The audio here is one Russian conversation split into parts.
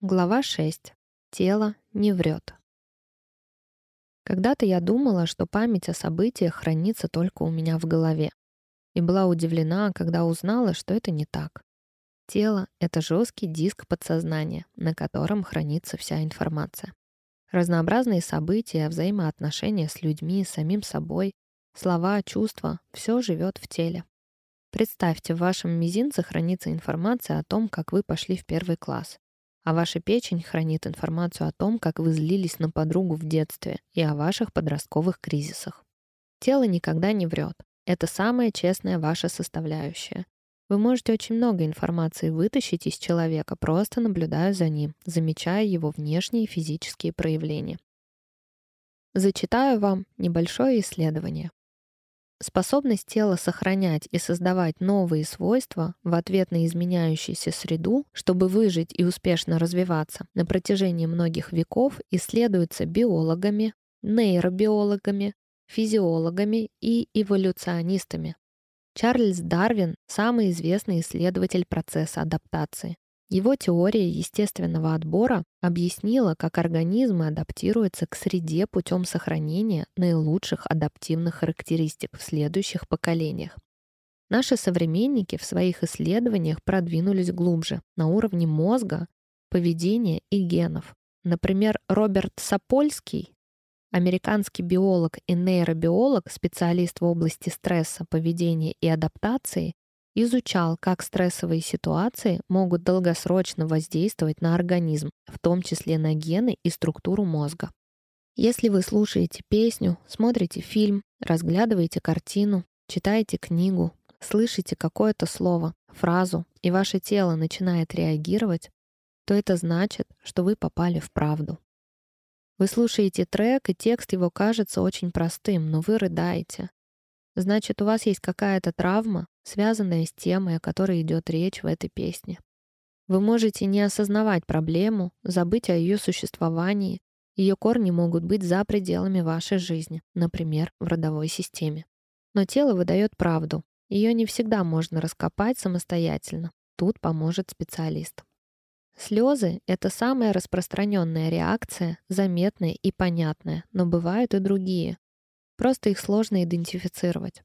Глава 6. Тело не врет. Когда-то я думала, что память о событиях хранится только у меня в голове. И была удивлена, когда узнала, что это не так. Тело — это жесткий диск подсознания, на котором хранится вся информация. Разнообразные события, взаимоотношения с людьми, самим собой, слова, чувства — все живет в теле. Представьте, в вашем мизинце хранится информация о том, как вы пошли в первый класс а ваша печень хранит информацию о том, как вы злились на подругу в детстве и о ваших подростковых кризисах. Тело никогда не врет. Это самая честная ваша составляющая. Вы можете очень много информации вытащить из человека, просто наблюдая за ним, замечая его внешние физические проявления. Зачитаю вам небольшое исследование. Способность тела сохранять и создавать новые свойства в ответ на изменяющуюся среду, чтобы выжить и успешно развиваться, на протяжении многих веков исследуется биологами, нейробиологами, физиологами и эволюционистами. Чарльз Дарвин — самый известный исследователь процесса адаптации. Его теория естественного отбора объяснила, как организмы адаптируются к среде путем сохранения наилучших адаптивных характеристик в следующих поколениях. Наши современники в своих исследованиях продвинулись глубже, на уровне мозга, поведения и генов. Например, Роберт Сапольский, американский биолог и нейробиолог, специалист в области стресса, поведения и адаптации, изучал, как стрессовые ситуации могут долгосрочно воздействовать на организм, в том числе на гены и структуру мозга. Если вы слушаете песню, смотрите фильм, разглядываете картину, читаете книгу, слышите какое-то слово, фразу, и ваше тело начинает реагировать, то это значит, что вы попали в правду. Вы слушаете трек, и текст его кажется очень простым, но вы рыдаете. Значит, у вас есть какая-то травма, связанная с темой, о которой идет речь в этой песне. Вы можете не осознавать проблему, забыть о ее существовании. Ее корни могут быть за пределами вашей жизни, например, в родовой системе. Но тело выдает правду. Ее не всегда можно раскопать самостоятельно. Тут поможет специалист. Слезы — это самая распространенная реакция, заметная и понятная, но бывают и другие. Просто их сложно идентифицировать.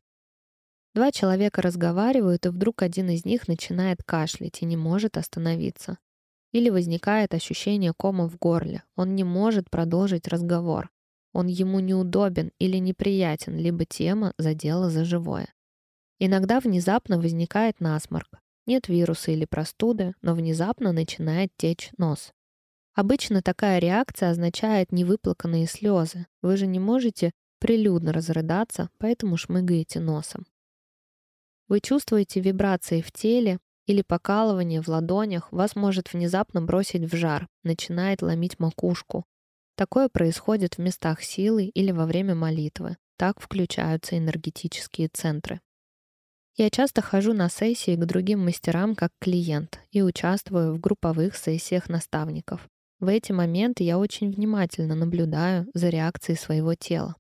Два человека разговаривают, и вдруг один из них начинает кашлять и не может остановиться. Или возникает ощущение кома в горле. Он не может продолжить разговор. Он ему неудобен или неприятен, либо тема задела за живое. Иногда внезапно возникает насморк. Нет вируса или простуды, но внезапно начинает течь нос. Обычно такая реакция означает невыплаканные слезы. Вы же не можете прилюдно разрыдаться, поэтому шмыгаете носом. Вы чувствуете вибрации в теле или покалывание в ладонях, вас может внезапно бросить в жар, начинает ломить макушку. Такое происходит в местах силы или во время молитвы. Так включаются энергетические центры. Я часто хожу на сессии к другим мастерам как клиент и участвую в групповых сессиях наставников. В эти моменты я очень внимательно наблюдаю за реакцией своего тела.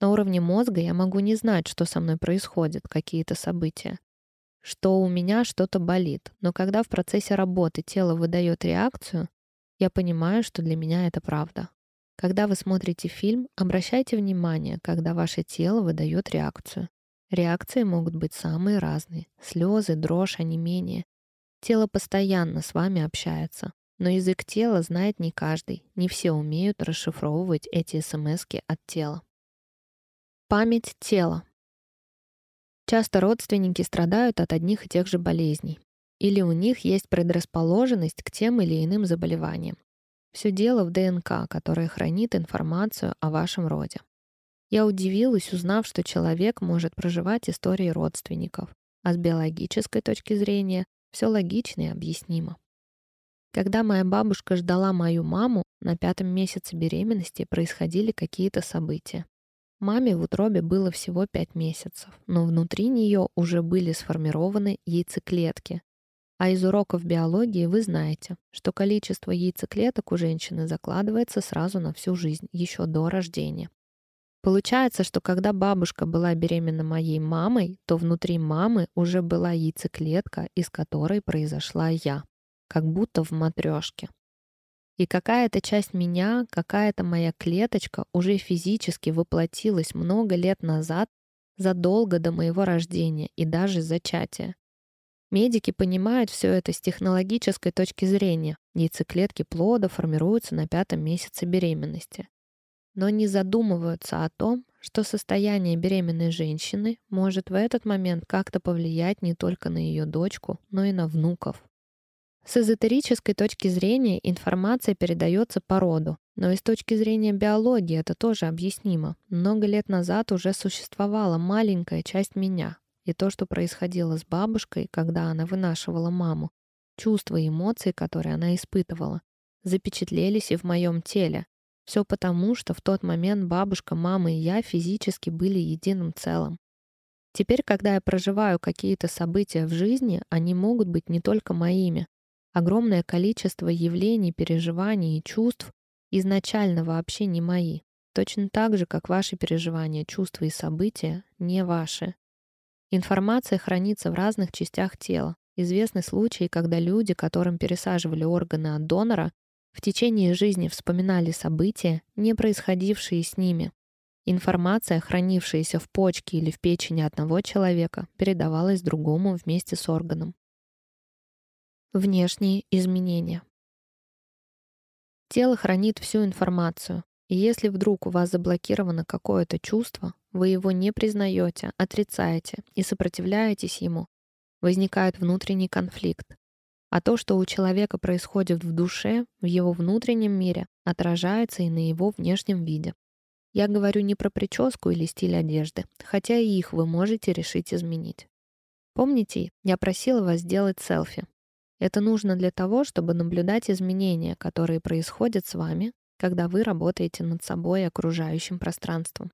На уровне мозга я могу не знать, что со мной происходит, какие-то события, что у меня что-то болит. Но когда в процессе работы тело выдает реакцию, я понимаю, что для меня это правда. Когда вы смотрите фильм, обращайте внимание, когда ваше тело выдает реакцию. Реакции могут быть самые разные. Слезы, дрожь, онемение. Тело постоянно с вами общается. Но язык тела знает не каждый. Не все умеют расшифровывать эти смс от тела. Память тела. Часто родственники страдают от одних и тех же болезней. Или у них есть предрасположенность к тем или иным заболеваниям. Все дело в ДНК, которая хранит информацию о вашем роде. Я удивилась, узнав, что человек может проживать истории родственников, а с биологической точки зрения все логично и объяснимо. Когда моя бабушка ждала мою маму, на пятом месяце беременности происходили какие-то события. Маме в утробе было всего 5 месяцев, но внутри нее уже были сформированы яйцеклетки. А из уроков биологии вы знаете, что количество яйцеклеток у женщины закладывается сразу на всю жизнь, еще до рождения. Получается, что когда бабушка была беременна моей мамой, то внутри мамы уже была яйцеклетка, из которой произошла я, как будто в матрешке. И какая-то часть меня, какая-то моя клеточка уже физически воплотилась много лет назад, задолго до моего рождения и даже зачатия. Медики понимают все это с технологической точки зрения. Яйцеклетки плода формируются на пятом месяце беременности. Но не задумываются о том, что состояние беременной женщины может в этот момент как-то повлиять не только на ее дочку, но и на внуков. С эзотерической точки зрения информация передается по роду, но и с точки зрения биологии это тоже объяснимо. Много лет назад уже существовала маленькая часть меня, и то, что происходило с бабушкой, когда она вынашивала маму, чувства и эмоции, которые она испытывала, запечатлелись и в моем теле. Все потому, что в тот момент бабушка, мама и я физически были единым целым. Теперь, когда я проживаю какие-то события в жизни, они могут быть не только моими, Огромное количество явлений, переживаний и чувств изначально вообще не мои, точно так же, как ваши переживания, чувства и события не ваши. Информация хранится в разных частях тела. Известны случаи, когда люди, которым пересаживали органы от донора, в течение жизни вспоминали события, не происходившие с ними. Информация, хранившаяся в почке или в печени одного человека, передавалась другому вместе с органом. Внешние изменения. Тело хранит всю информацию, и если вдруг у вас заблокировано какое-то чувство, вы его не признаете, отрицаете и сопротивляетесь ему, возникает внутренний конфликт. А то, что у человека происходит в душе, в его внутреннем мире, отражается и на его внешнем виде. Я говорю не про прическу или стиль одежды, хотя и их вы можете решить изменить. Помните, я просила вас сделать селфи, это нужно для того, чтобы наблюдать изменения, которые происходят с вами, когда вы работаете над собой и окружающим пространством.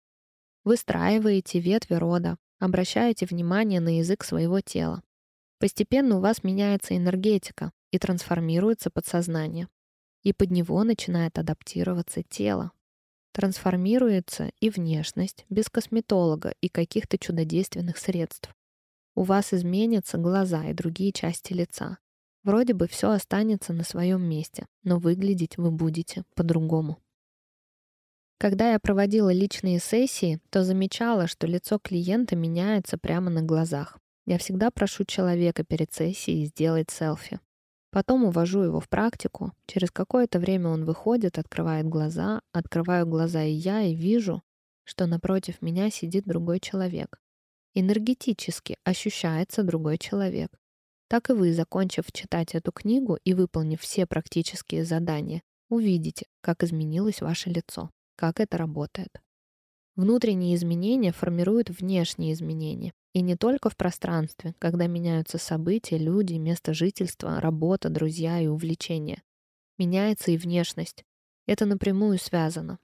Выстраиваете ветви рода, обращаете внимание на язык своего тела. Постепенно у вас меняется энергетика и трансформируется подсознание. И под него начинает адаптироваться тело. Трансформируется и внешность без косметолога и каких-то чудодейственных средств. У вас изменятся глаза и другие части лица. Вроде бы все останется на своем месте, но выглядеть вы будете по-другому. Когда я проводила личные сессии, то замечала, что лицо клиента меняется прямо на глазах. Я всегда прошу человека перед сессией сделать селфи. Потом увожу его в практику. Через какое-то время он выходит, открывает глаза, открываю глаза и я, и вижу, что напротив меня сидит другой человек. Энергетически ощущается другой человек так и вы, закончив читать эту книгу и выполнив все практические задания, увидите, как изменилось ваше лицо, как это работает. Внутренние изменения формируют внешние изменения. И не только в пространстве, когда меняются события, люди, место жительства, работа, друзья и увлечения. Меняется и внешность. Это напрямую связано.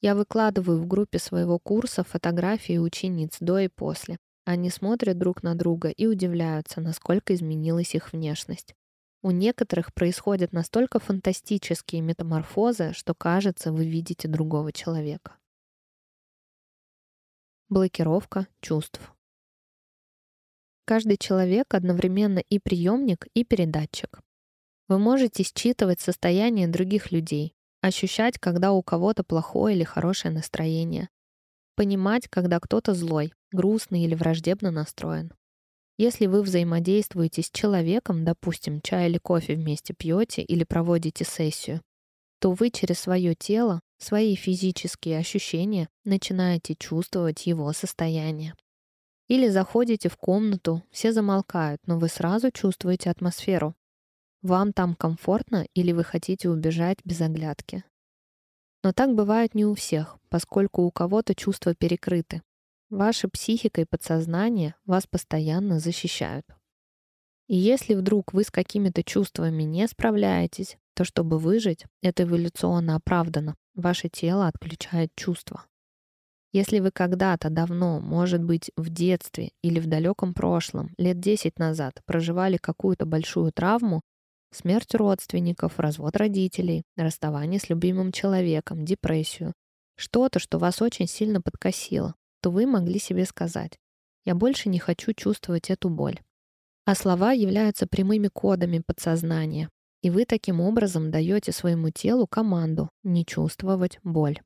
Я выкладываю в группе своего курса фотографии учениц до и после. Они смотрят друг на друга и удивляются, насколько изменилась их внешность. У некоторых происходят настолько фантастические метаморфозы, что кажется, вы видите другого человека. Блокировка чувств. Каждый человек одновременно и приемник, и передатчик. Вы можете считывать состояние других людей, ощущать, когда у кого-то плохое или хорошее настроение, понимать, когда кто-то злой, грустный или враждебно настроен. Если вы взаимодействуете с человеком, допустим, чай или кофе вместе пьете или проводите сессию, то вы через свое тело, свои физические ощущения начинаете чувствовать его состояние. Или заходите в комнату, все замолкают, но вы сразу чувствуете атмосферу. Вам там комфортно или вы хотите убежать без оглядки. Но так бывает не у всех, поскольку у кого-то чувства перекрыты. Ваша психика и подсознание вас постоянно защищают. И если вдруг вы с какими-то чувствами не справляетесь, то чтобы выжить, это эволюционно оправдано. Ваше тело отключает чувства. Если вы когда-то давно, может быть, в детстве или в далеком прошлом, лет 10 назад, проживали какую-то большую травму, смерть родственников, развод родителей, расставание с любимым человеком, депрессию, что-то, что вас очень сильно подкосило, то вы могли себе сказать «Я больше не хочу чувствовать эту боль». А слова являются прямыми кодами подсознания. И вы таким образом даете своему телу команду не чувствовать боль.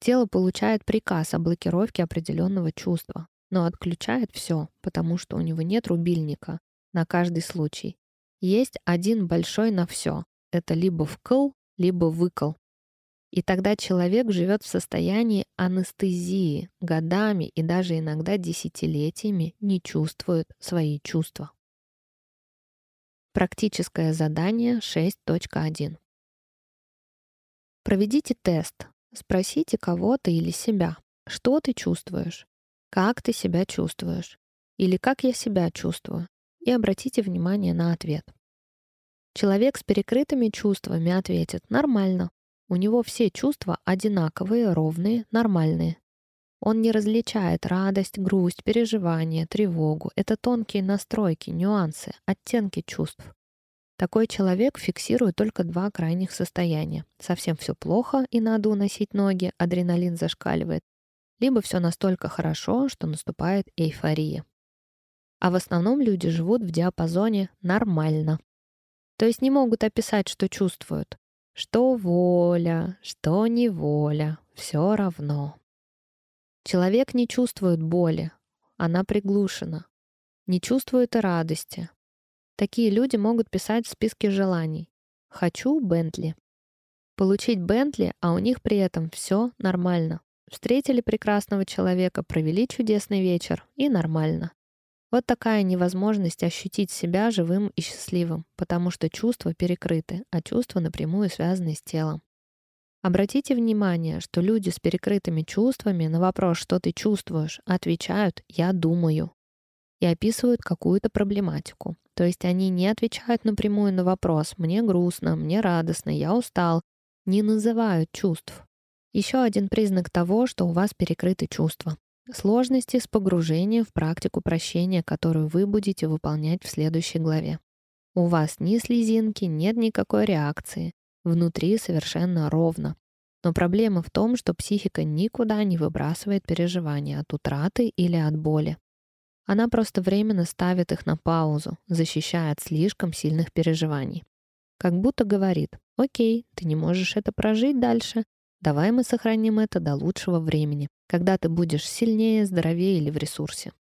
Тело получает приказ о блокировке определенного чувства, но отключает все, потому что у него нет рубильника на каждый случай. Есть один большой на все. Это либо вкл, либо выкл. И тогда человек живет в состоянии анестезии, годами и даже иногда десятилетиями не чувствует свои чувства. Практическое задание 6.1. Проведите тест. Спросите кого-то или себя, что ты чувствуешь, как ты себя чувствуешь или как я себя чувствую, и обратите внимание на ответ. Человек с перекрытыми чувствами ответит «нормально». У него все чувства одинаковые, ровные, нормальные. Он не различает радость, грусть, переживания, тревогу. Это тонкие настройки, нюансы, оттенки чувств. Такой человек фиксирует только два крайних состояния. Совсем все плохо и надо уносить ноги, адреналин зашкаливает. Либо все настолько хорошо, что наступает эйфория. А в основном люди живут в диапазоне «нормально». То есть не могут описать, что чувствуют. Что воля, что неволя, все равно. Человек не чувствует боли, она приглушена. Не чувствует радости. Такие люди могут писать в списке желаний. «Хочу Бентли». Получить Бентли, а у них при этом все нормально. Встретили прекрасного человека, провели чудесный вечер, и нормально. Вот такая невозможность ощутить себя живым и счастливым, потому что чувства перекрыты, а чувства напрямую связаны с телом. Обратите внимание, что люди с перекрытыми чувствами на вопрос «что ты чувствуешь?» отвечают «я думаю» и описывают какую-то проблематику. То есть они не отвечают напрямую на вопрос «мне грустно», «мне радостно», «я устал», не называют чувств. Еще один признак того, что у вас перекрыты чувства. Сложности с погружением в практику прощения, которую вы будете выполнять в следующей главе. У вас ни слезинки, нет никакой реакции, Внутри совершенно ровно. Но проблема в том, что психика никуда не выбрасывает переживания от утраты или от боли. Она просто временно ставит их на паузу, защищая от слишком сильных переживаний. Как будто говорит, окей, ты не можешь это прожить дальше, давай мы сохраним это до лучшего времени, когда ты будешь сильнее, здоровее или в ресурсе.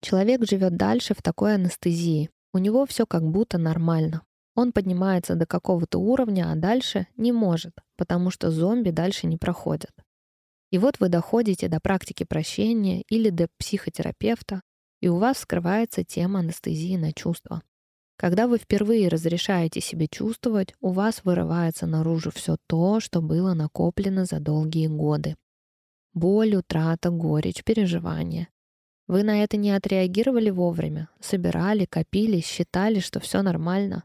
Человек живет дальше в такой анестезии. У него все как будто нормально. Он поднимается до какого-то уровня, а дальше не может, потому что зомби дальше не проходят. И вот вы доходите до практики прощения или до психотерапевта, и у вас скрывается тема анестезии на чувства. Когда вы впервые разрешаете себе чувствовать, у вас вырывается наружу все то, что было накоплено за долгие годы. Боль, утрата, горечь, переживания. Вы на это не отреагировали вовремя, собирали, копили, считали, что все нормально.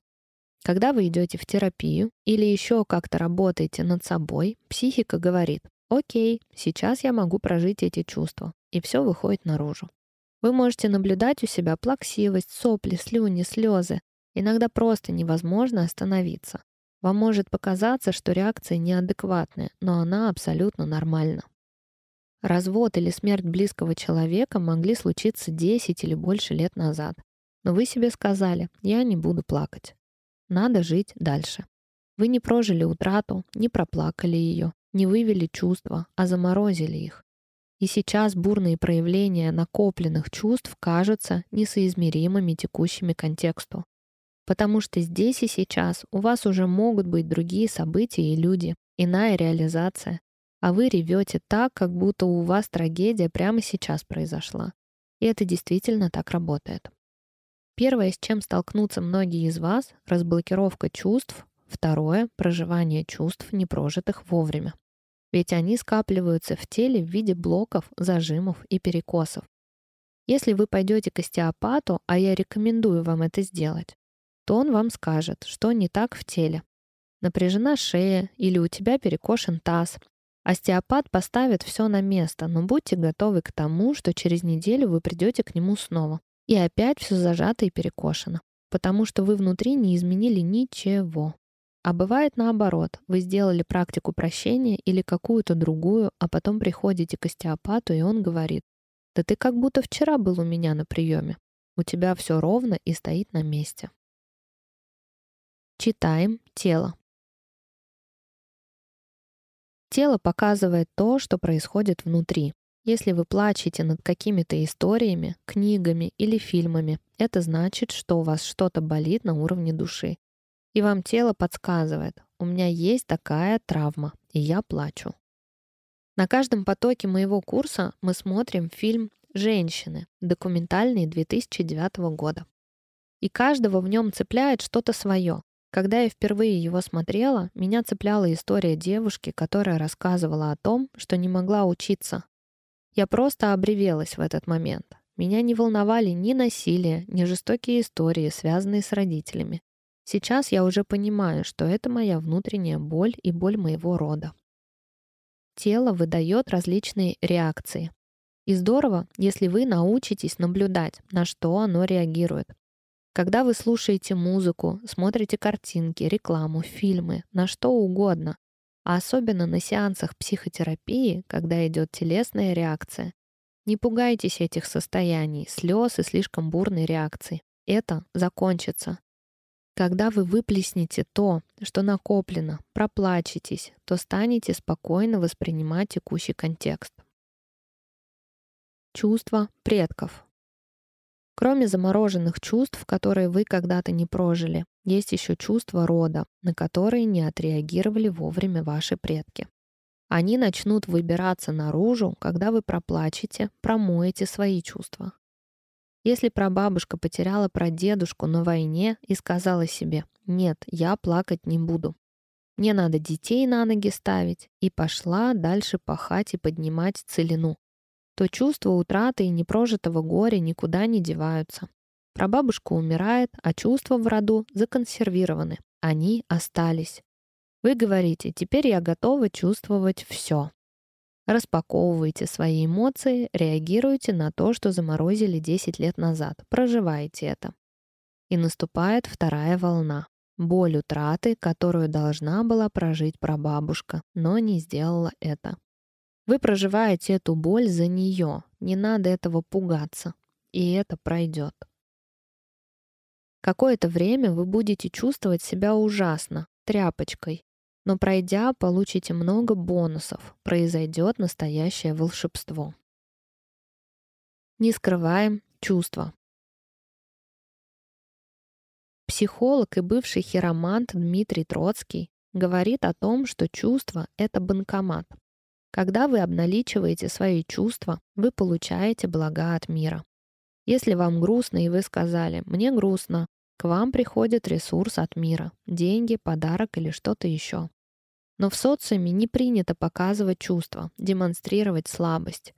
Когда вы идете в терапию или еще как-то работаете над собой, психика говорит, окей, сейчас я могу прожить эти чувства, и все выходит наружу. Вы можете наблюдать у себя плаксивость, сопли, слюни, слезы. Иногда просто невозможно остановиться. Вам может показаться, что реакция неадекватная, но она абсолютно нормальна. Развод или смерть близкого человека могли случиться 10 или больше лет назад. Но вы себе сказали, я не буду плакать. Надо жить дальше. Вы не прожили утрату, не проплакали ее, не вывели чувства, а заморозили их. И сейчас бурные проявления накопленных чувств кажутся несоизмеримыми текущими контексту. Потому что здесь и сейчас у вас уже могут быть другие события и люди, иная реализация, а вы ревете так, как будто у вас трагедия прямо сейчас произошла. И это действительно так работает. Первое, с чем столкнутся многие из вас — разблокировка чувств. Второе — проживание чувств, не прожитых вовремя. Ведь они скапливаются в теле в виде блоков, зажимов и перекосов. Если вы пойдете к остеопату, а я рекомендую вам это сделать, то он вам скажет, что не так в теле. Напряжена шея или у тебя перекошен таз. Остеопат поставит все на место, но будьте готовы к тому, что через неделю вы придете к нему снова. И опять все зажато и перекошено, потому что вы внутри не изменили ничего. А бывает наоборот, вы сделали практику прощения или какую-то другую, а потом приходите к остеопату, и он говорит, да ты как будто вчера был у меня на приеме. У тебя все ровно и стоит на месте. Читаем тело. Тело показывает то, что происходит внутри. Если вы плачете над какими-то историями, книгами или фильмами, это значит, что у вас что-то болит на уровне души. И вам тело подсказывает, у меня есть такая травма, и я плачу. На каждом потоке моего курса мы смотрим фильм «Женщины», документальный 2009 года. И каждого в нем цепляет что-то свое. Когда я впервые его смотрела, меня цепляла история девушки, которая рассказывала о том, что не могла учиться. Я просто обревелась в этот момент. Меня не волновали ни насилие, ни жестокие истории, связанные с родителями. Сейчас я уже понимаю, что это моя внутренняя боль и боль моего рода. Тело выдает различные реакции. И здорово, если вы научитесь наблюдать, на что оно реагирует. Когда вы слушаете музыку, смотрите картинки, рекламу, фильмы, на что угодно, а особенно на сеансах психотерапии, когда идет телесная реакция, не пугайтесь этих состояний, слез и слишком бурной реакции. Это закончится. Когда вы выплеснете то, что накоплено, проплачетесь, то станете спокойно воспринимать текущий контекст. Чувства предков. Кроме замороженных чувств, которые вы когда-то не прожили, есть еще чувства рода, на которые не отреагировали вовремя ваши предки. Они начнут выбираться наружу, когда вы проплачете, промоете свои чувства. Если прабабушка потеряла прадедушку на войне и сказала себе «нет, я плакать не буду», мне надо детей на ноги ставить, и пошла дальше пахать и поднимать целину, то чувства утраты и непрожитого горя никуда не деваются. Прабабушка умирает, а чувства в роду законсервированы. Они остались. Вы говорите, теперь я готова чувствовать все. Распаковывайте свои эмоции, реагируйте на то, что заморозили 10 лет назад, проживайте это. И наступает вторая волна. Боль утраты, которую должна была прожить прабабушка, но не сделала это. Вы проживаете эту боль за нее. Не надо этого пугаться. И это пройдет. Какое-то время вы будете чувствовать себя ужасно, тряпочкой. Но пройдя, получите много бонусов. Произойдет настоящее волшебство. Не скрываем чувства. Психолог и бывший хиромант Дмитрий Троцкий говорит о том, что чувство — это банкомат. Когда вы обналичиваете свои чувства, вы получаете блага от мира. Если вам грустно и вы сказали «мне грустно», к вам приходит ресурс от мира, деньги, подарок или что-то еще. Но в социуме не принято показывать чувства, демонстрировать слабость.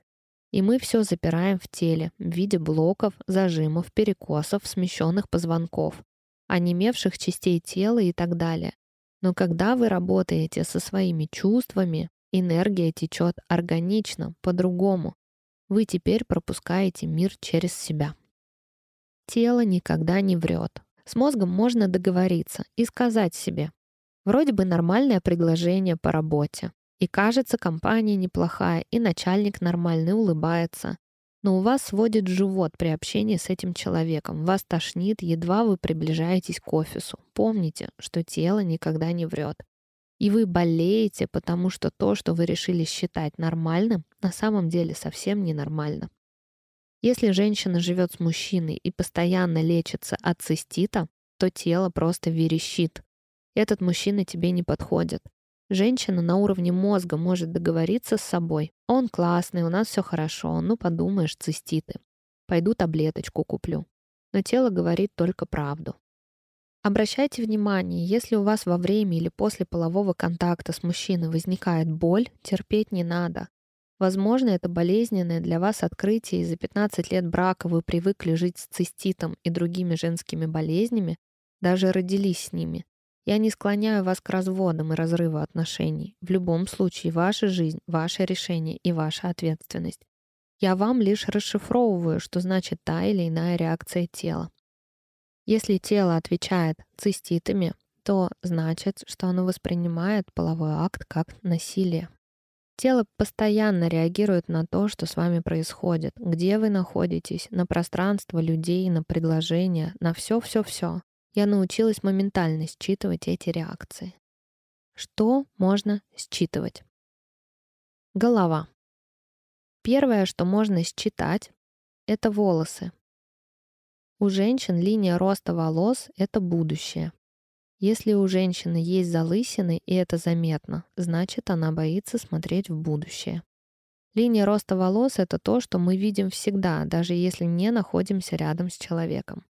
И мы все запираем в теле в виде блоков, зажимов, перекосов, смещенных позвонков, онемевших частей тела и так далее. Но когда вы работаете со своими чувствами, Энергия течет органично, по-другому. Вы теперь пропускаете мир через себя. Тело никогда не врет. С мозгом можно договориться и сказать себе, вроде бы нормальное предложение по работе. И кажется, компания неплохая, и начальник нормальный улыбается. Но у вас сводит живот при общении с этим человеком. Вас тошнит, едва вы приближаетесь к офису. Помните, что тело никогда не врет. И вы болеете, потому что то, что вы решили считать нормальным, на самом деле совсем ненормально. Если женщина живет с мужчиной и постоянно лечится от цистита, то тело просто верещит. Этот мужчина тебе не подходит. Женщина на уровне мозга может договориться с собой. Он классный, у нас все хорошо, ну подумаешь, циститы. Пойду таблеточку куплю. Но тело говорит только правду. Обращайте внимание, если у вас во время или после полового контакта с мужчиной возникает боль, терпеть не надо. Возможно, это болезненное для вас открытие, и за 15 лет брака вы привыкли жить с циститом и другими женскими болезнями, даже родились с ними. Я не склоняю вас к разводам и разрыву отношений. В любом случае, ваша жизнь, ваше решение и ваша ответственность. Я вам лишь расшифровываю, что значит та или иная реакция тела. Если тело отвечает циститами, то значит, что оно воспринимает половой акт как насилие. Тело постоянно реагирует на то, что с вами происходит, где вы находитесь, на пространство людей, на предложения, на все-все-все. я научилась моментально считывать эти реакции. Что можно считывать? Голова. Первое, что можно считать, это волосы. У женщин линия роста волос — это будущее. Если у женщины есть залысины, и это заметно, значит, она боится смотреть в будущее. Линия роста волос — это то, что мы видим всегда, даже если не находимся рядом с человеком.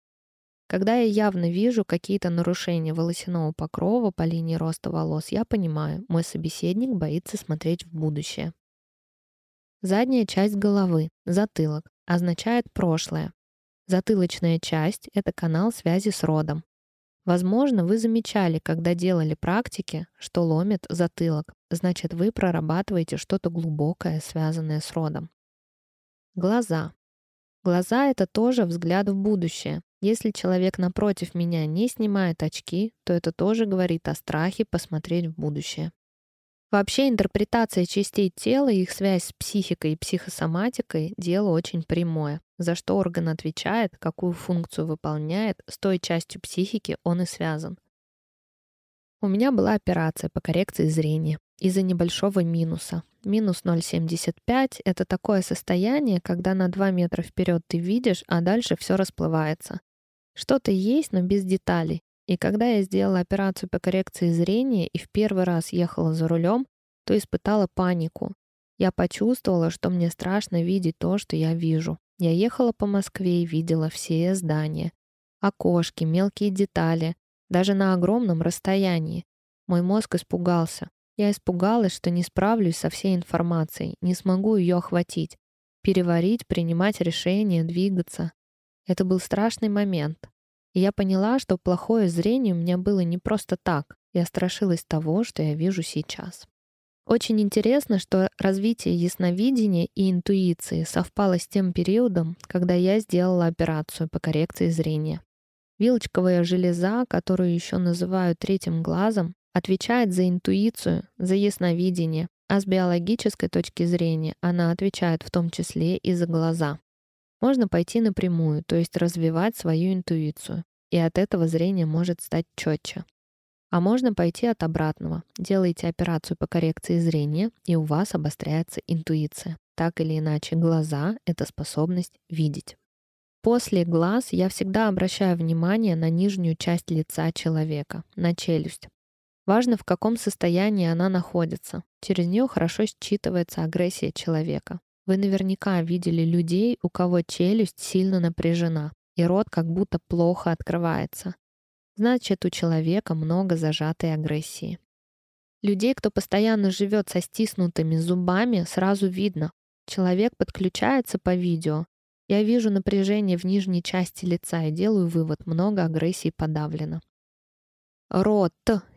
Когда я явно вижу какие-то нарушения волосяного покрова по линии роста волос, я понимаю, мой собеседник боится смотреть в будущее. Задняя часть головы, затылок, означает прошлое. Затылочная часть — это канал связи с родом. Возможно, вы замечали, когда делали практики, что ломит затылок, значит, вы прорабатываете что-то глубокое, связанное с родом. Глаза. Глаза — это тоже взгляд в будущее. Если человек напротив меня не снимает очки, то это тоже говорит о страхе посмотреть в будущее. Вообще интерпретация частей тела и их связь с психикой и психосоматикой — дело очень прямое. За что орган отвечает, какую функцию выполняет, с той частью психики он и связан. У меня была операция по коррекции зрения из-за небольшого минуса. Минус 0,75 — это такое состояние, когда на 2 метра вперед ты видишь, а дальше все расплывается. Что-то есть, но без деталей. И когда я сделала операцию по коррекции зрения и в первый раз ехала за рулем, то испытала панику. Я почувствовала, что мне страшно видеть то, что я вижу. Я ехала по Москве и видела все здания. Окошки, мелкие детали, даже на огромном расстоянии. Мой мозг испугался. Я испугалась, что не справлюсь со всей информацией, не смогу ее охватить, переварить, принимать решения, двигаться. Это был страшный момент. Я поняла, что плохое зрение у меня было не просто так. Я страшилась того, что я вижу сейчас. Очень интересно, что развитие ясновидения и интуиции совпало с тем периодом, когда я сделала операцию по коррекции зрения. Вилочковая железа, которую еще называют третьим глазом, отвечает за интуицию, за ясновидение, а с биологической точки зрения она отвечает в том числе и за глаза. Можно пойти напрямую, то есть развивать свою интуицию, и от этого зрение может стать четче. А можно пойти от обратного. Делаете операцию по коррекции зрения, и у вас обостряется интуиция. Так или иначе, глаза — это способность видеть. После глаз я всегда обращаю внимание на нижнюю часть лица человека, на челюсть. Важно, в каком состоянии она находится. Через нее хорошо считывается агрессия человека. Вы наверняка видели людей, у кого челюсть сильно напряжена, и рот как будто плохо открывается. Значит, у человека много зажатой агрессии. Людей, кто постоянно живет со стиснутыми зубами, сразу видно. Человек подключается по видео. Я вижу напряжение в нижней части лица и делаю вывод, много агрессии подавлено. Рот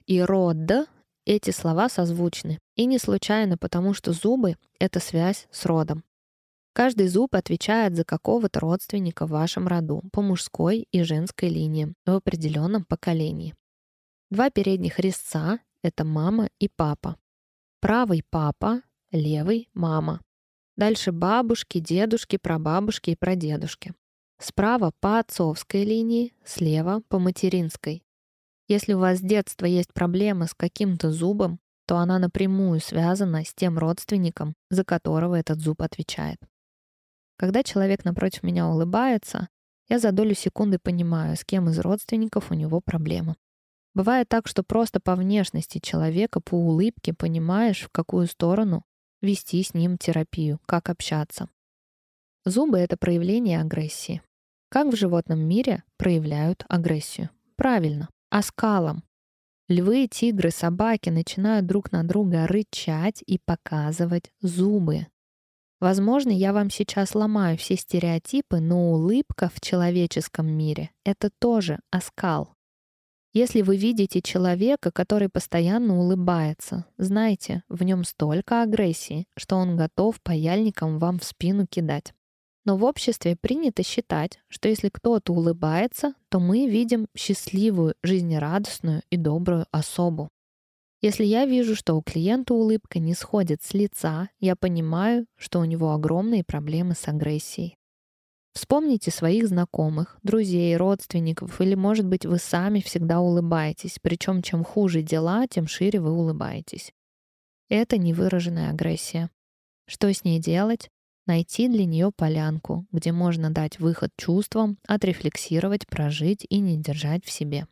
и род эти слова созвучны. И не случайно, потому что зубы — это связь с родом. Каждый зуб отвечает за какого-то родственника в вашем роду по мужской и женской линии в определенном поколении. Два передних резца — это мама и папа. Правый папа, левый — мама. Дальше бабушки, дедушки, прабабушки и прадедушки. Справа по отцовской линии, слева по материнской. Если у вас с детства есть проблема с каким-то зубом, то она напрямую связана с тем родственником, за которого этот зуб отвечает. Когда человек напротив меня улыбается, я за долю секунды понимаю, с кем из родственников у него проблема. Бывает так, что просто по внешности человека, по улыбке понимаешь, в какую сторону вести с ним терапию, как общаться. Зубы — это проявление агрессии. Как в животном мире проявляют агрессию? Правильно, оскалом. Львы, тигры, собаки начинают друг на друга рычать и показывать зубы. Возможно, я вам сейчас ломаю все стереотипы, но улыбка в человеческом мире — это тоже оскал. Если вы видите человека, который постоянно улыбается, знайте, в нем столько агрессии, что он готов паяльником вам в спину кидать. Но в обществе принято считать, что если кто-то улыбается, то мы видим счастливую, жизнерадостную и добрую особу. Если я вижу, что у клиента улыбка не сходит с лица, я понимаю, что у него огромные проблемы с агрессией. Вспомните своих знакомых, друзей, родственников, или, может быть, вы сами всегда улыбаетесь, причем чем хуже дела, тем шире вы улыбаетесь. Это невыраженная агрессия. Что с ней делать? Найти для нее полянку, где можно дать выход чувствам, отрефлексировать, прожить и не держать в себе.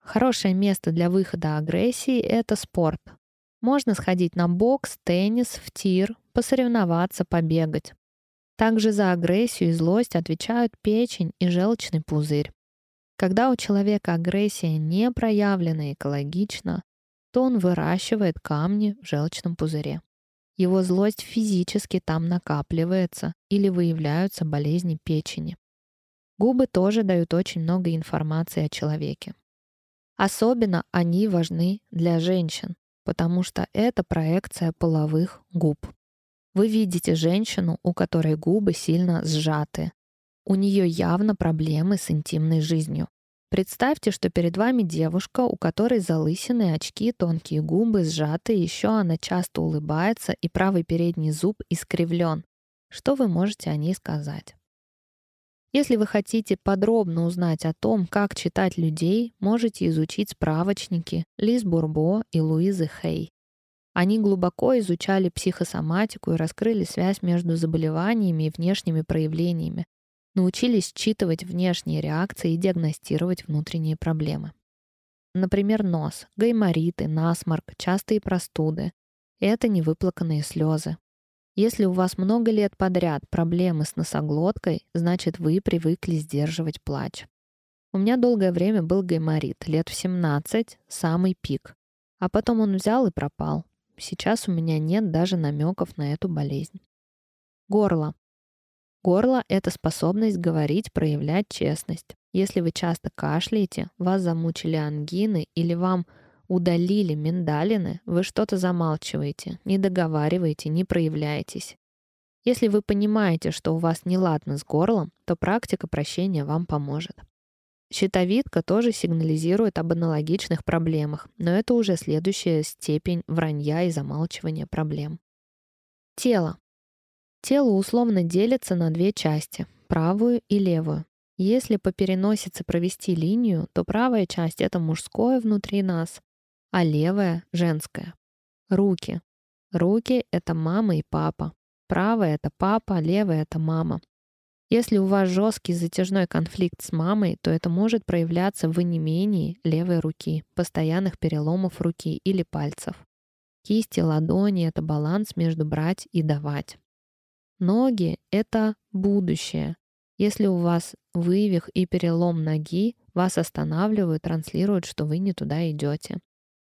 Хорошее место для выхода агрессии — это спорт. Можно сходить на бокс, теннис, в тир, посоревноваться, побегать. Также за агрессию и злость отвечают печень и желчный пузырь. Когда у человека агрессия не проявлена экологично, то он выращивает камни в желчном пузыре. Его злость физически там накапливается или выявляются болезни печени. Губы тоже дают очень много информации о человеке. Особенно они важны для женщин, потому что это проекция половых губ. Вы видите женщину, у которой губы сильно сжаты. У нее явно проблемы с интимной жизнью. Представьте, что перед вами девушка, у которой залысины, очки, тонкие губы сжаты, еще она часто улыбается, и правый передний зуб искривлен. Что вы можете о ней сказать? Если вы хотите подробно узнать о том, как читать людей, можете изучить справочники Лиз Бурбо и Луизы Хей. Они глубоко изучали психосоматику и раскрыли связь между заболеваниями и внешними проявлениями, научились считывать внешние реакции и диагностировать внутренние проблемы. Например, нос, гаймориты, насморк, частые простуды. Это невыплаканные слезы. Если у вас много лет подряд проблемы с носоглоткой, значит вы привыкли сдерживать плач. У меня долгое время был гайморит, лет в 17, самый пик. А потом он взял и пропал. Сейчас у меня нет даже намеков на эту болезнь. Горло. Горло — это способность говорить, проявлять честность. Если вы часто кашляете, вас замучили ангины или вам удалили миндалины, вы что-то замалчиваете, не договариваете, не проявляетесь. Если вы понимаете, что у вас неладно с горлом, то практика прощения вам поможет. Щитовидка тоже сигнализирует об аналогичных проблемах, но это уже следующая степень вранья и замалчивания проблем. Тело. Тело условно делится на две части — правую и левую. Если по переносице провести линию, то правая часть — это мужское внутри нас, а левая — женская. Руки. Руки — это мама и папа. Правая — это папа, левая — это мама. Если у вас жесткий затяжной конфликт с мамой, то это может проявляться в онемении левой руки, постоянных переломов руки или пальцев. Кисти, ладони — это баланс между брать и давать. Ноги — это будущее. Если у вас вывих и перелом ноги, вас останавливают, транслируют, что вы не туда идете.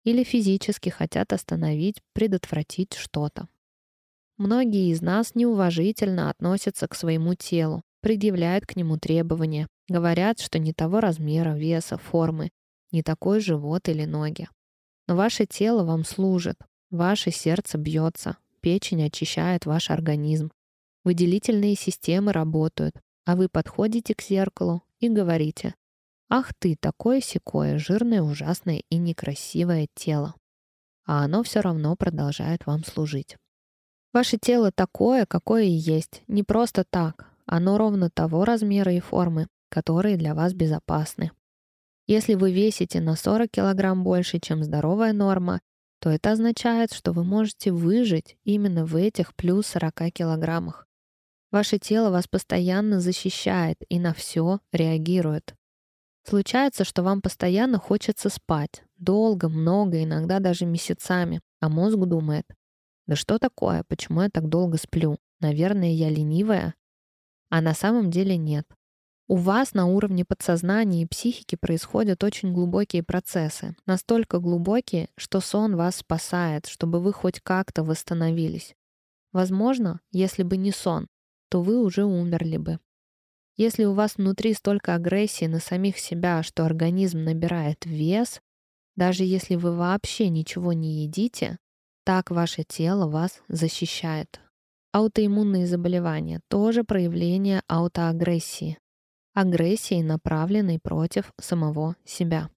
Или физически хотят остановить, предотвратить что-то. Многие из нас неуважительно относятся к своему телу, предъявляют к нему требования, говорят, что не того размера, веса, формы, не такой живот или ноги. Но ваше тело вам служит, ваше сердце бьется, печень очищает ваш организм, выделительные системы работают, а вы подходите к зеркалу и говорите «Ах ты, такое секое, жирное, ужасное и некрасивое тело». А оно все равно продолжает вам служить. Ваше тело такое, какое и есть, не просто так. Оно ровно того размера и формы, которые для вас безопасны. Если вы весите на 40 кг больше, чем здоровая норма, то это означает, что вы можете выжить именно в этих плюс 40 килограммах. Ваше тело вас постоянно защищает и на все реагирует. Случается, что вам постоянно хочется спать. Долго, много, иногда даже месяцами. А мозг думает, да что такое? Почему я так долго сплю? Наверное, я ленивая? А на самом деле нет. У вас на уровне подсознания и психики происходят очень глубокие процессы. Настолько глубокие, что сон вас спасает, чтобы вы хоть как-то восстановились. Возможно, если бы не сон, то вы уже умерли бы. Если у вас внутри столько агрессии на самих себя, что организм набирает вес, даже если вы вообще ничего не едите, так ваше тело вас защищает. Аутоиммунные заболевания — тоже проявление аутоагрессии. Агрессии, направленной против самого себя.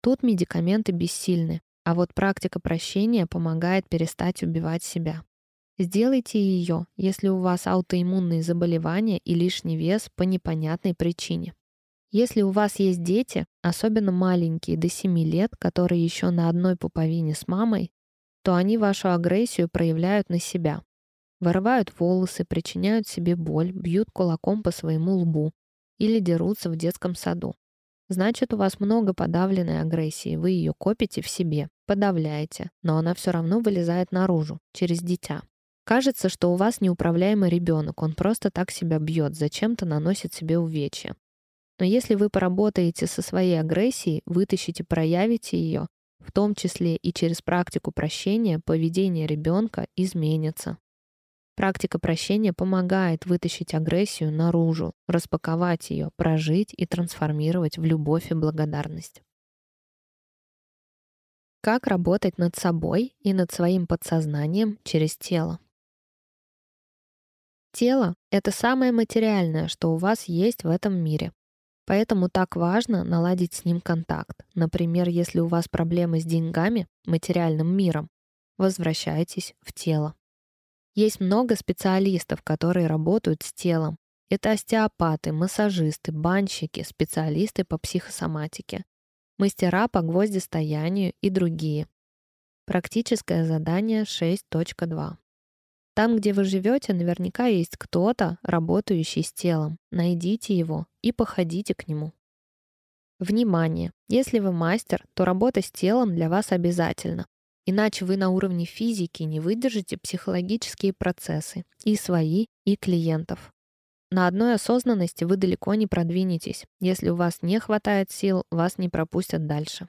Тут медикаменты бессильны, а вот практика прощения помогает перестать убивать себя. Сделайте ее, если у вас аутоиммунные заболевания и лишний вес по непонятной причине. Если у вас есть дети, особенно маленькие до 7 лет, которые еще на одной пуповине с мамой, то они вашу агрессию проявляют на себя. Вырывают волосы, причиняют себе боль, бьют кулаком по своему лбу или дерутся в детском саду. Значит, у вас много подавленной агрессии, вы ее копите в себе, подавляете, но она все равно вылезает наружу, через дитя. Кажется, что у вас неуправляемый ребенок, он просто так себя бьет, зачем-то наносит себе увечья. Но если вы поработаете со своей агрессией, вытащите, проявите ее, в том числе и через практику прощения, поведение ребенка изменится. Практика прощения помогает вытащить агрессию наружу, распаковать ее, прожить и трансформировать в любовь и благодарность. Как работать над собой и над своим подсознанием через тело? Тело — это самое материальное, что у вас есть в этом мире. Поэтому так важно наладить с ним контакт. Например, если у вас проблемы с деньгами, материальным миром, возвращайтесь в тело. Есть много специалистов, которые работают с телом. Это остеопаты, массажисты, банщики, специалисты по психосоматике, мастера по гвоздистоянию и другие. Практическое задание 6.2. Там, где вы живете, наверняка есть кто-то, работающий с телом. Найдите его и походите к нему. Внимание! Если вы мастер, то работа с телом для вас обязательна. Иначе вы на уровне физики не выдержите психологические процессы, и свои, и клиентов. На одной осознанности вы далеко не продвинетесь. Если у вас не хватает сил, вас не пропустят дальше.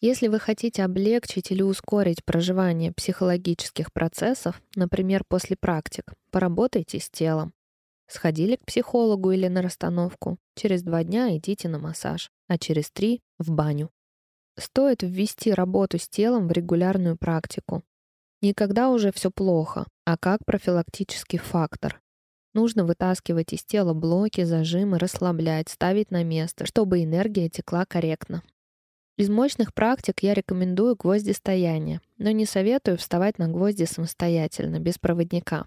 Если вы хотите облегчить или ускорить проживание психологических процессов, например, после практик, поработайте с телом. Сходили к психологу или на расстановку, через два дня идите на массаж, а через три — в баню. Стоит ввести работу с телом в регулярную практику. Никогда уже все плохо, а как профилактический фактор. Нужно вытаскивать из тела блоки, зажимы, расслаблять, ставить на место, чтобы энергия текла корректно. Из мощных практик я рекомендую гвоздистояние, но не советую вставать на гвозди самостоятельно, без проводника.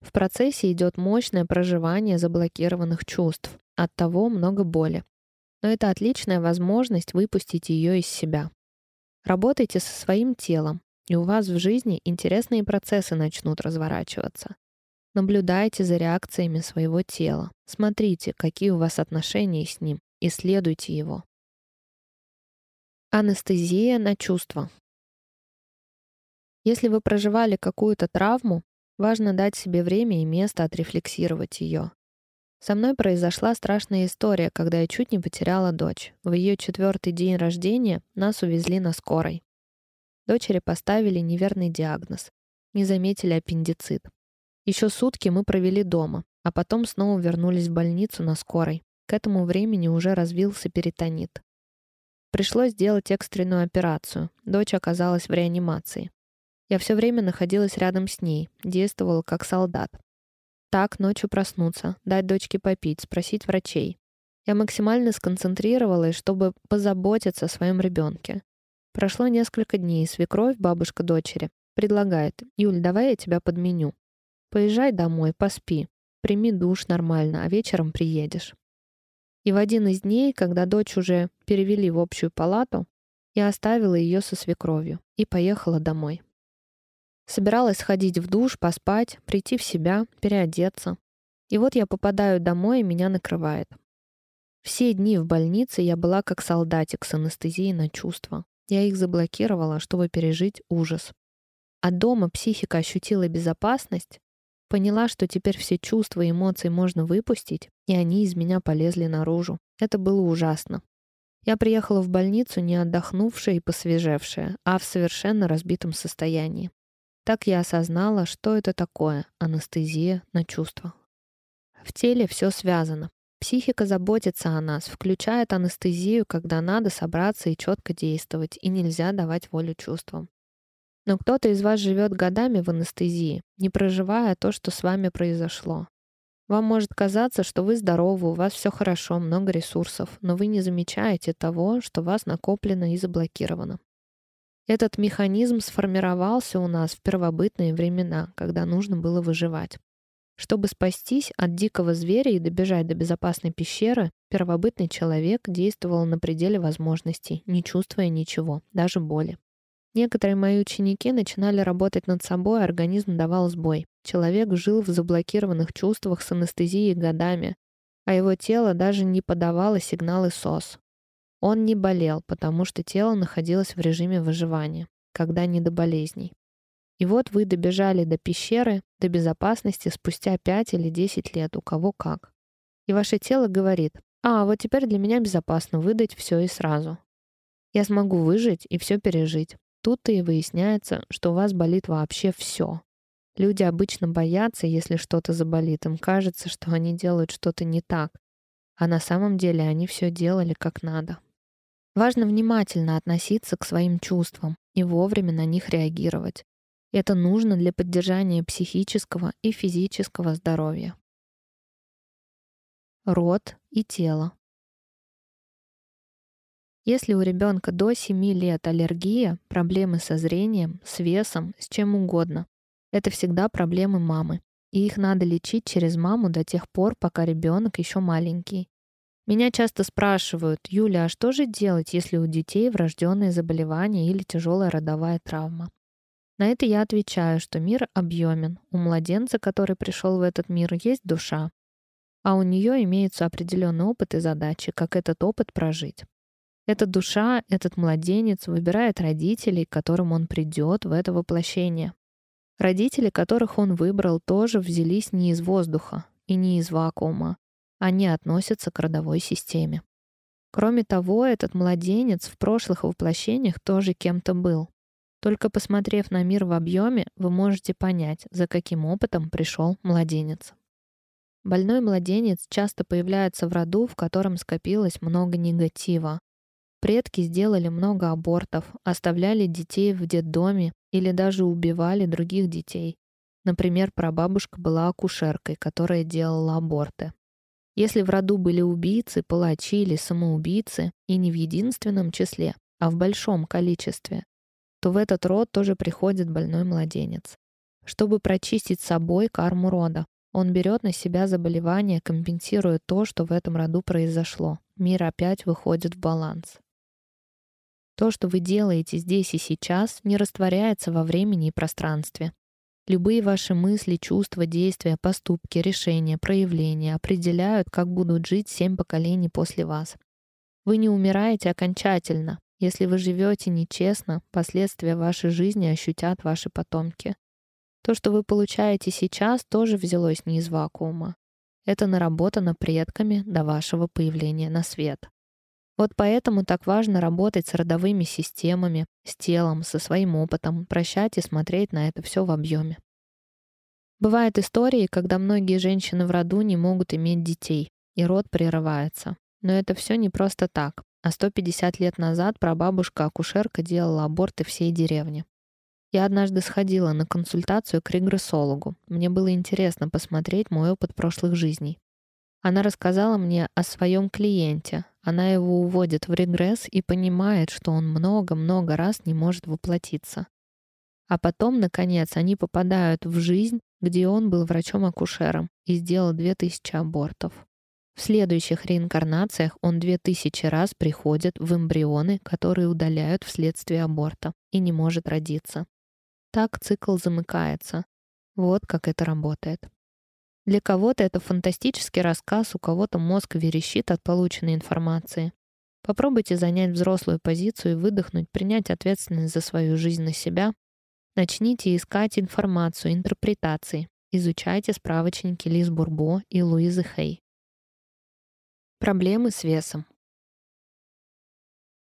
В процессе идет мощное проживание заблокированных чувств, от того много боли но это отличная возможность выпустить ее из себя. Работайте со своим телом, и у вас в жизни интересные процессы начнут разворачиваться. Наблюдайте за реакциями своего тела. Смотрите, какие у вас отношения с ним. Исследуйте его. Анестезия на чувства. Если вы проживали какую-то травму, важно дать себе время и место отрефлексировать ее. Со мной произошла страшная история, когда я чуть не потеряла дочь. В ее четвертый день рождения нас увезли на скорой. Дочери поставили неверный диагноз. Не заметили аппендицит. Еще сутки мы провели дома, а потом снова вернулись в больницу на скорой. К этому времени уже развился перитонит. Пришлось сделать экстренную операцию. Дочь оказалась в реанимации. Я все время находилась рядом с ней, действовала как солдат. Так, ночью проснуться, дать дочке попить, спросить врачей. Я максимально сконцентрировалась, чтобы позаботиться о своем ребенке. Прошло несколько дней, свекровь, бабушка дочери, предлагает, «Юль, давай я тебя подменю. Поезжай домой, поспи, прими душ нормально, а вечером приедешь». И в один из дней, когда дочь уже перевели в общую палату, я оставила ее со свекровью и поехала домой. Собиралась сходить в душ, поспать, прийти в себя, переодеться. И вот я попадаю домой, и меня накрывает. Все дни в больнице я была как солдатик с анестезией на чувства. Я их заблокировала, чтобы пережить ужас. А дома психика ощутила безопасность, поняла, что теперь все чувства и эмоции можно выпустить, и они из меня полезли наружу. Это было ужасно. Я приехала в больницу не отдохнувшая и посвежевшая, а в совершенно разбитом состоянии. Так я осознала, что это такое анестезия на чувства. В теле все связано. Психика заботится о нас, включает анестезию, когда надо собраться и четко действовать, и нельзя давать волю чувствам. Но кто-то из вас живет годами в анестезии, не проживая то, что с вами произошло. Вам может казаться, что вы здоровы, у вас все хорошо, много ресурсов, но вы не замечаете того, что вас накоплено и заблокировано. Этот механизм сформировался у нас в первобытные времена, когда нужно было выживать. Чтобы спастись от дикого зверя и добежать до безопасной пещеры, первобытный человек действовал на пределе возможностей, не чувствуя ничего, даже боли. Некоторые мои ученики начинали работать над собой, организм давал сбой. Человек жил в заблокированных чувствах с анестезией годами, а его тело даже не подавало сигналы СОС. Он не болел, потому что тело находилось в режиме выживания, когда не до болезней. И вот вы добежали до пещеры, до безопасности спустя 5 или 10 лет, у кого как. И ваше тело говорит, а, вот теперь для меня безопасно выдать все и сразу. Я смогу выжить и все пережить. Тут-то и выясняется, что у вас болит вообще все. Люди обычно боятся, если что-то заболит. Им кажется, что они делают что-то не так. А на самом деле они все делали как надо. Важно внимательно относиться к своим чувствам и вовремя на них реагировать. Это нужно для поддержания психического и физического здоровья. Рот и тело. Если у ребенка до 7 лет аллергия, проблемы со зрением, с весом, с чем угодно, это всегда проблемы мамы. И их надо лечить через маму до тех пор, пока ребенок еще маленький. Меня часто спрашивают, Юля, а что же делать, если у детей врожденные заболевания или тяжелая родовая травма? На это я отвечаю, что мир объемен. У младенца, который пришел в этот мир, есть душа, а у нее имеются определенный опыт и задачи, как этот опыт прожить. Эта душа, этот младенец выбирает родителей, к которым он придет в это воплощение. Родители, которых он выбрал, тоже взялись не из воздуха и не из вакуума. Они относятся к родовой системе. Кроме того, этот младенец в прошлых воплощениях тоже кем-то был. Только посмотрев на мир в объеме, вы можете понять, за каким опытом пришел младенец. Больной младенец часто появляется в роду, в котором скопилось много негатива, Предки сделали много абортов, оставляли детей в детдоме или даже убивали других детей. Например, прабабушка была акушеркой, которая делала аборты. Если в роду были убийцы, палачи или самоубийцы, и не в единственном числе, а в большом количестве, то в этот род тоже приходит больной младенец. Чтобы прочистить собой карму рода, он берет на себя заболевание, компенсируя то, что в этом роду произошло. Мир опять выходит в баланс. То, что вы делаете здесь и сейчас, не растворяется во времени и пространстве. Любые ваши мысли, чувства, действия, поступки, решения, проявления определяют, как будут жить семь поколений после вас. Вы не умираете окончательно. Если вы живете нечестно, последствия вашей жизни ощутят ваши потомки. То, что вы получаете сейчас, тоже взялось не из вакуума. Это наработано предками до вашего появления на свет. Вот поэтому так важно работать с родовыми системами, с телом, со своим опытом, прощать и смотреть на это все в объеме. Бывают истории, когда многие женщины в роду не могут иметь детей, и род прерывается. Но это все не просто так. А 150 лет назад прабабушка-акушерка делала аборты всей деревни. Я однажды сходила на консультацию к регрессологу. Мне было интересно посмотреть мой опыт прошлых жизней. Она рассказала мне о своем клиенте. Она его уводит в регресс и понимает, что он много-много раз не может воплотиться. А потом, наконец, они попадают в жизнь, где он был врачом-акушером и сделал 2000 абортов. В следующих реинкарнациях он 2000 раз приходит в эмбрионы, которые удаляют вследствие аборта, и не может родиться. Так цикл замыкается. Вот как это работает. Для кого-то это фантастический рассказ, у кого-то мозг верещит от полученной информации. Попробуйте занять взрослую позицию и выдохнуть, принять ответственность за свою жизнь на себя. Начните искать информацию, интерпретации. Изучайте справочники Лиз Бурбо и Луизы Хей. Проблемы с весом.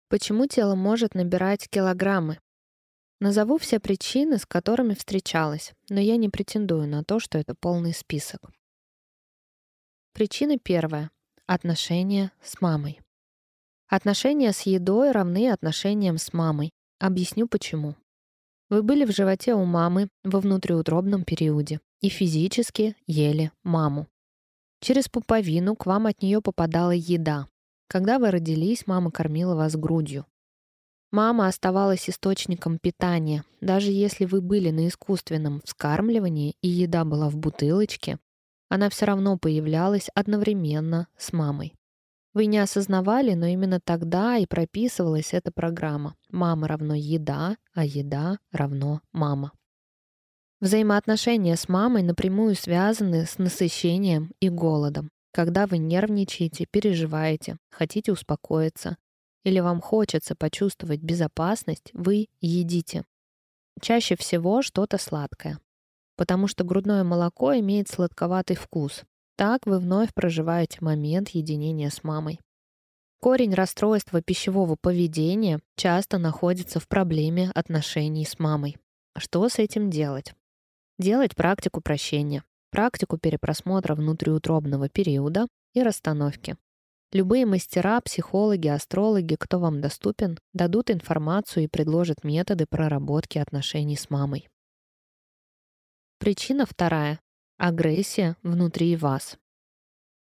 Почему тело может набирать килограммы? Назову все причины, с которыми встречалась, но я не претендую на то, что это полный список. Причина первая. Отношения с мамой. Отношения с едой равны отношениям с мамой. Объясню почему. Вы были в животе у мамы во внутриутробном периоде и физически ели маму. Через пуповину к вам от нее попадала еда. Когда вы родились, мама кормила вас грудью. Мама оставалась источником питания. Даже если вы были на искусственном вскармливании и еда была в бутылочке, она все равно появлялась одновременно с мамой. Вы не осознавали, но именно тогда и прописывалась эта программа. Мама равно еда, а еда равно мама. Взаимоотношения с мамой напрямую связаны с насыщением и голодом. Когда вы нервничаете, переживаете, хотите успокоиться, или вам хочется почувствовать безопасность, вы едите. Чаще всего что-то сладкое, потому что грудное молоко имеет сладковатый вкус. Так вы вновь проживаете момент единения с мамой. Корень расстройства пищевого поведения часто находится в проблеме отношений с мамой. Что с этим делать? Делать практику прощения, практику перепросмотра внутриутробного периода и расстановки. Любые мастера, психологи, астрологи, кто вам доступен, дадут информацию и предложат методы проработки отношений с мамой. Причина вторая — агрессия внутри вас.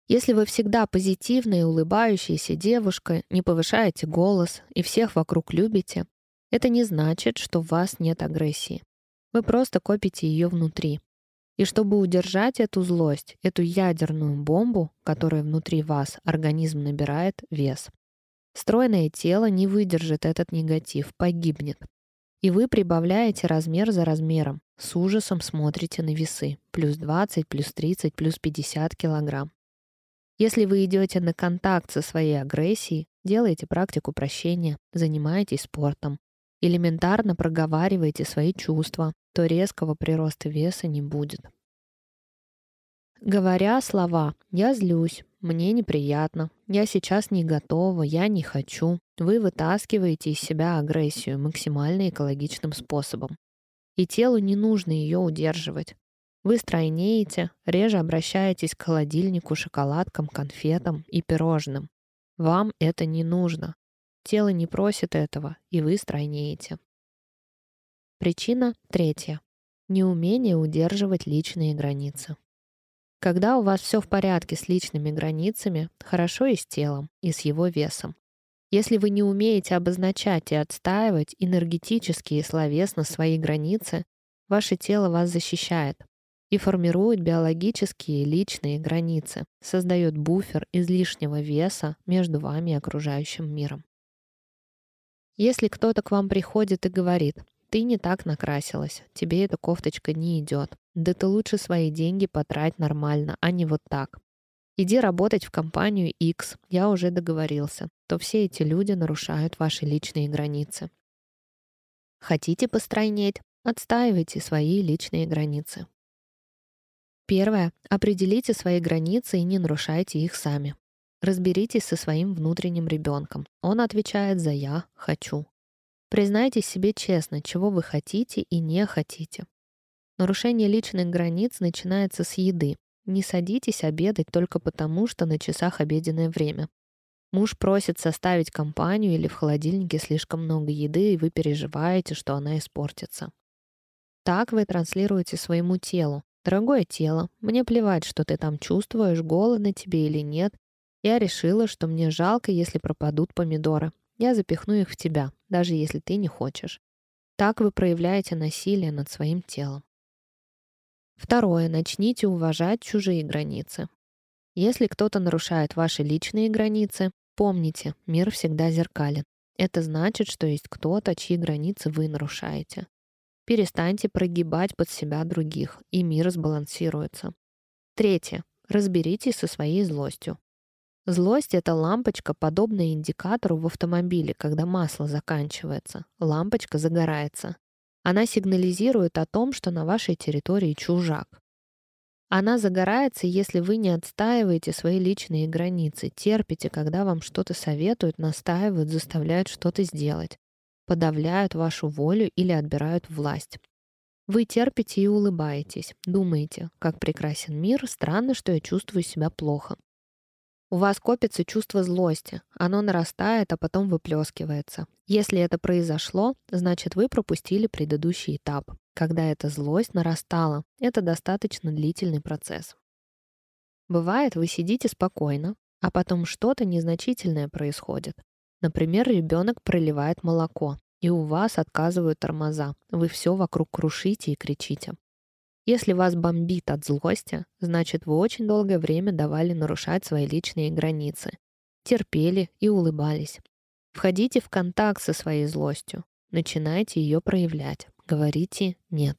Если вы всегда позитивная и улыбающаяся девушка, не повышаете голос и всех вокруг любите, это не значит, что в вас нет агрессии. Вы просто копите ее внутри. И чтобы удержать эту злость, эту ядерную бомбу, которая внутри вас, организм набирает вес. Стройное тело не выдержит этот негатив, погибнет. И вы прибавляете размер за размером, с ужасом смотрите на весы. Плюс 20, плюс 30, плюс 50 килограмм. Если вы идете на контакт со своей агрессией, делаете практику прощения, занимаетесь спортом, элементарно проговариваете свои чувства, то резкого прироста веса не будет. Говоря слова «я злюсь», «мне неприятно», «я сейчас не готова», «я не хочу», вы вытаскиваете из себя агрессию максимально экологичным способом. И телу не нужно ее удерживать. Вы стройнеете, реже обращаетесь к холодильнику, шоколадкам, конфетам и пирожным. Вам это не нужно. Тело не просит этого, и вы стройнеете. Причина третья. Неумение удерживать личные границы. Когда у вас все в порядке с личными границами, хорошо и с телом, и с его весом. Если вы не умеете обозначать и отстаивать энергетически и словесно свои границы, ваше тело вас защищает и формирует биологические личные границы, создает буфер излишнего веса между вами и окружающим миром. Если кто-то к вам приходит и говорит ты не так накрасилась, тебе эта кофточка не идет. Да ты лучше свои деньги потрать нормально, а не вот так. Иди работать в компанию X, я уже договорился, то все эти люди нарушают ваши личные границы. Хотите постройнеть? Отстаивайте свои личные границы. Первое. Определите свои границы и не нарушайте их сами. Разберитесь со своим внутренним ребенком. Он отвечает за «я хочу». Признайтесь себе честно, чего вы хотите и не хотите. Нарушение личных границ начинается с еды. Не садитесь обедать только потому, что на часах обеденное время. Муж просит составить компанию или в холодильнике слишком много еды, и вы переживаете, что она испортится. Так вы транслируете своему телу. «Дорогое тело, мне плевать, что ты там чувствуешь, голодно тебе или нет. Я решила, что мне жалко, если пропадут помидоры. Я запихну их в тебя, даже если ты не хочешь. Так вы проявляете насилие над своим телом. Второе. Начните уважать чужие границы. Если кто-то нарушает ваши личные границы, помните, мир всегда зеркален. Это значит, что есть кто-то, чьи границы вы нарушаете. Перестаньте прогибать под себя других, и мир сбалансируется. Третье. Разберитесь со своей злостью. Злость — это лампочка, подобная индикатору в автомобиле, когда масло заканчивается. Лампочка загорается. Она сигнализирует о том, что на вашей территории чужак. Она загорается, если вы не отстаиваете свои личные границы, терпите, когда вам что-то советуют, настаивают, заставляют что-то сделать, подавляют вашу волю или отбирают власть. Вы терпите и улыбаетесь, думаете, как прекрасен мир, странно, что я чувствую себя плохо. У вас копится чувство злости, оно нарастает, а потом выплескивается. Если это произошло, значит вы пропустили предыдущий этап, когда эта злость нарастала. Это достаточно длительный процесс. Бывает, вы сидите спокойно, а потом что-то незначительное происходит. Например, ребенок проливает молоко, и у вас отказывают тормоза. Вы все вокруг крушите и кричите. Если вас бомбит от злости, значит, вы очень долгое время давали нарушать свои личные границы. Терпели и улыбались. Входите в контакт со своей злостью. Начинайте ее проявлять. Говорите «нет».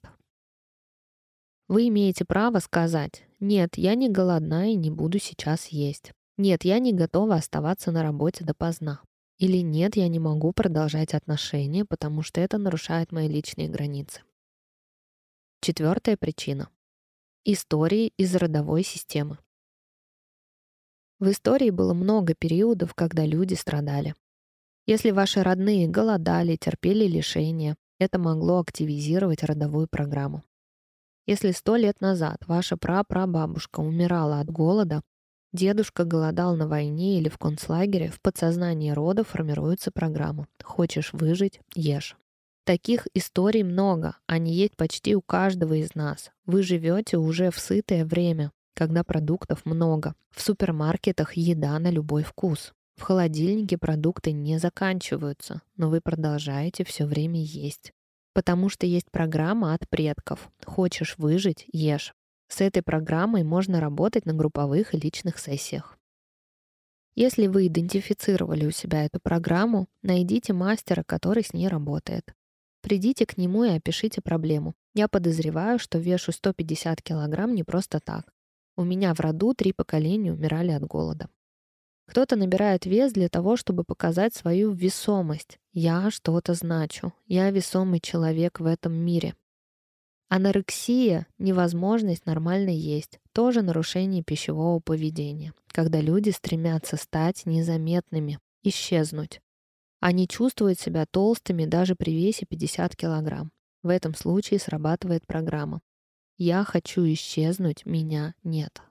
Вы имеете право сказать «нет, я не голодна и не буду сейчас есть». «Нет, я не готова оставаться на работе допоздна». Или «нет, я не могу продолжать отношения, потому что это нарушает мои личные границы». Четвертая причина. Истории из родовой системы. В истории было много периодов, когда люди страдали. Если ваши родные голодали, терпели лишения, это могло активизировать родовую программу. Если сто лет назад ваша прапрабабушка умирала от голода, дедушка голодал на войне или в концлагере, в подсознании рода формируется программа «Хочешь выжить – ешь». Таких историй много, они есть почти у каждого из нас. Вы живете уже в сытое время, когда продуктов много. В супермаркетах еда на любой вкус. В холодильнике продукты не заканчиваются, но вы продолжаете все время есть. Потому что есть программа от предков. Хочешь выжить — ешь. С этой программой можно работать на групповых и личных сессиях. Если вы идентифицировали у себя эту программу, найдите мастера, который с ней работает. Придите к нему и опишите проблему. Я подозреваю, что вешу 150 килограмм не просто так. У меня в роду три поколения умирали от голода. Кто-то набирает вес для того, чтобы показать свою весомость. Я что-то значу. Я весомый человек в этом мире. Анорексия, невозможность нормально есть, тоже нарушение пищевого поведения, когда люди стремятся стать незаметными, исчезнуть. Они чувствуют себя толстыми даже при весе 50 килограмм. В этом случае срабатывает программа. «Я хочу исчезнуть, меня нет».